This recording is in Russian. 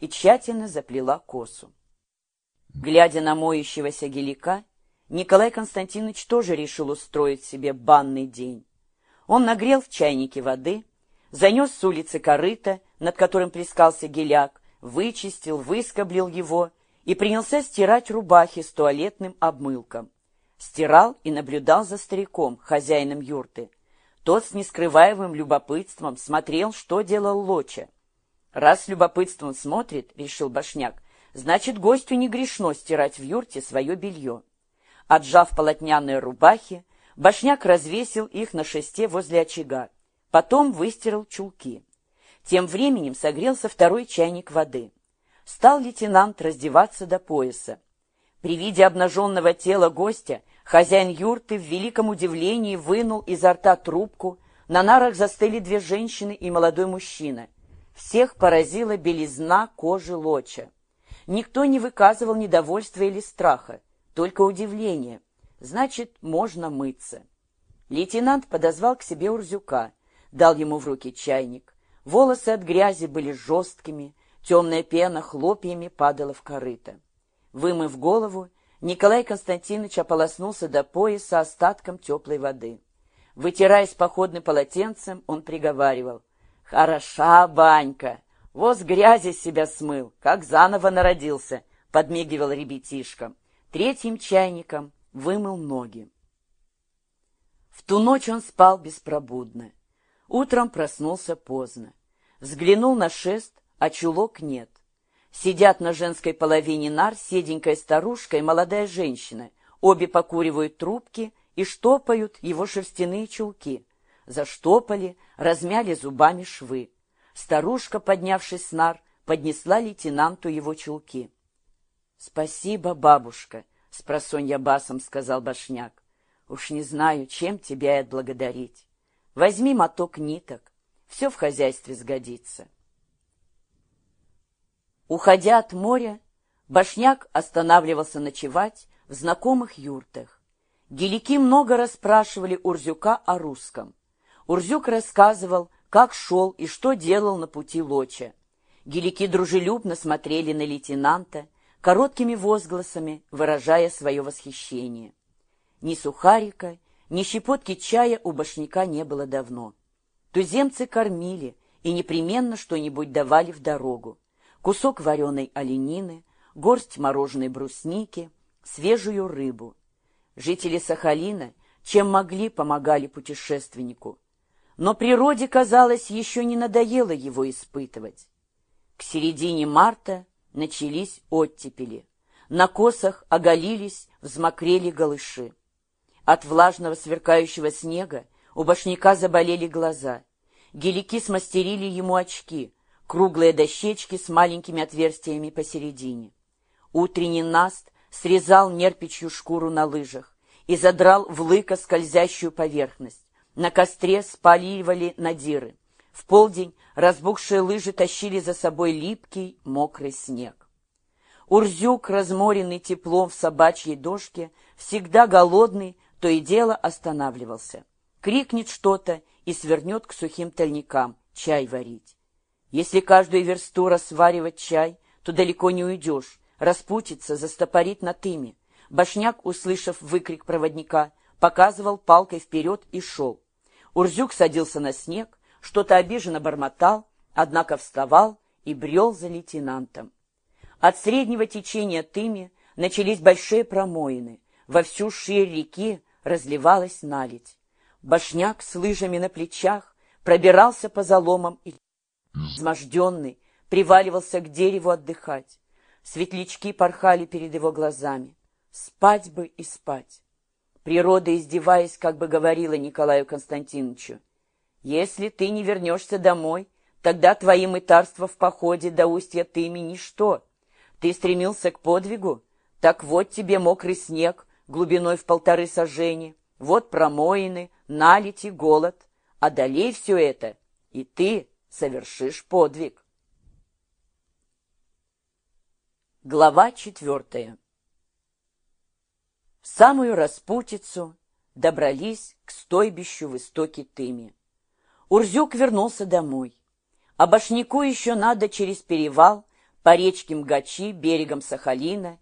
и тщательно заплела косу. Глядя на моющегося гелика, Николай Константинович тоже решил устроить себе банный день. Он нагрел в чайнике воды, занес с улицы корыто, над которым плескался геляк, вычистил, выскоблил его и принялся стирать рубахи с туалетным обмылком. Стирал и наблюдал за стариком, хозяином юрты. Тот с нескрываемым любопытством смотрел, что делал Лоча. Раз любопытством смотрит, решил Башняк, значит, гостю не грешно стирать в юрте свое белье. Отжав полотняные рубахи, Башняк развесил их на шесте возле очага, потом выстирал чулки. Тем временем согрелся второй чайник воды. Стал лейтенант раздеваться до пояса. При виде обнаженного тела гостя хозяин юрты в великом удивлении вынул изо рта трубку, на нарах застыли две женщины и молодой мужчина. Всех поразила белизна кожи лоча. Никто не выказывал недовольства или страха, только удивление. Значит, можно мыться. Лейтенант подозвал к себе Урзюка, дал ему в руки чайник. Волосы от грязи были жесткими, темная пена хлопьями падала в корыто. Вымыв голову, Николай Константинович ополоснулся до пояса остатком теплой воды. Вытираясь походным полотенцем, он приговаривал. «Хороша банька! Воз грязи себя смыл, как заново народился!» — подмигивал ребятишкам. Третьим чайником вымыл ноги. В ту ночь он спал беспробудно. Утром проснулся поздно. Взглянул на шест, а чулок нет. Сидят на женской половине нар седенькая старушка и молодая женщина. Обе покуривают трубки и штопают его шерстяные чулки. Заштопали, размяли зубами швы. Старушка, поднявшись с нар, поднесла лейтенанту его чулки. — Спасибо, бабушка, — спросонья басом сказал Башняк. — Уж не знаю, чем тебя и отблагодарить. Возьми моток ниток, все в хозяйстве сгодится. Уходя от моря, Башняк останавливался ночевать в знакомых юртах. Гелики много расспрашивали Урзюка о русском. Урзюк рассказывал, как шел и что делал на пути Лоча. Гелики дружелюбно смотрели на лейтенанта, короткими возгласами выражая свое восхищение. Ни сухарика, ни щепотки чая у башняка не было давно. Туземцы кормили и непременно что-нибудь давали в дорогу. Кусок вареной оленины, горсть мороженой брусники, свежую рыбу. Жители Сахалина, чем могли, помогали путешественнику. Но природе, казалось, еще не надоело его испытывать. К середине марта начались оттепели. На косах оголились, взмокрели голыши. От влажного сверкающего снега у башняка заболели глаза. Гелики смастерили ему очки, круглые дощечки с маленькими отверстиями посередине. Утренний наст срезал нерпичью шкуру на лыжах и задрал в лыко скользящую поверхность. На костре спаливали надиры. В полдень разбухшие лыжи тащили за собой липкий, мокрый снег. Урзюк, разморенный теплом в собачьей дошке, всегда голодный, то и дело останавливался. Крикнет что-то и свернет к сухим тальникам чай варить. Если каждую версту рассваривать чай, то далеко не уйдешь, распутится, застопорит на тыме. Башняк, услышав выкрик проводника, показывал палкой вперед и шел. Урзюк садился на снег, что-то обиженно бормотал, однако вставал и брел за лейтенантом. От среднего течения тыми начались большие промоины. Во всю ширь реки разливалась наледь. Башняк с лыжами на плечах пробирался по заломам и, изможденный, приваливался к дереву отдыхать. Светлячки порхали перед его глазами. Спать бы и спать. Природа, издеваясь, как бы говорила Николаю Константиновичу, «Если ты не вернешься домой, тогда твои мытарства в походе до устья Тыми — ничто. Ты стремился к подвигу? Так вот тебе мокрый снег, глубиной в полторы сажени, вот промоины, налети, голод. Одолей все это, и ты совершишь подвиг. Глава четвертая В самую распутицу добрались к стойбищу в истоке Тыми. Урзюк вернулся домой. А башняку еще надо через перевал по речке Мгачи, берегом Сахалина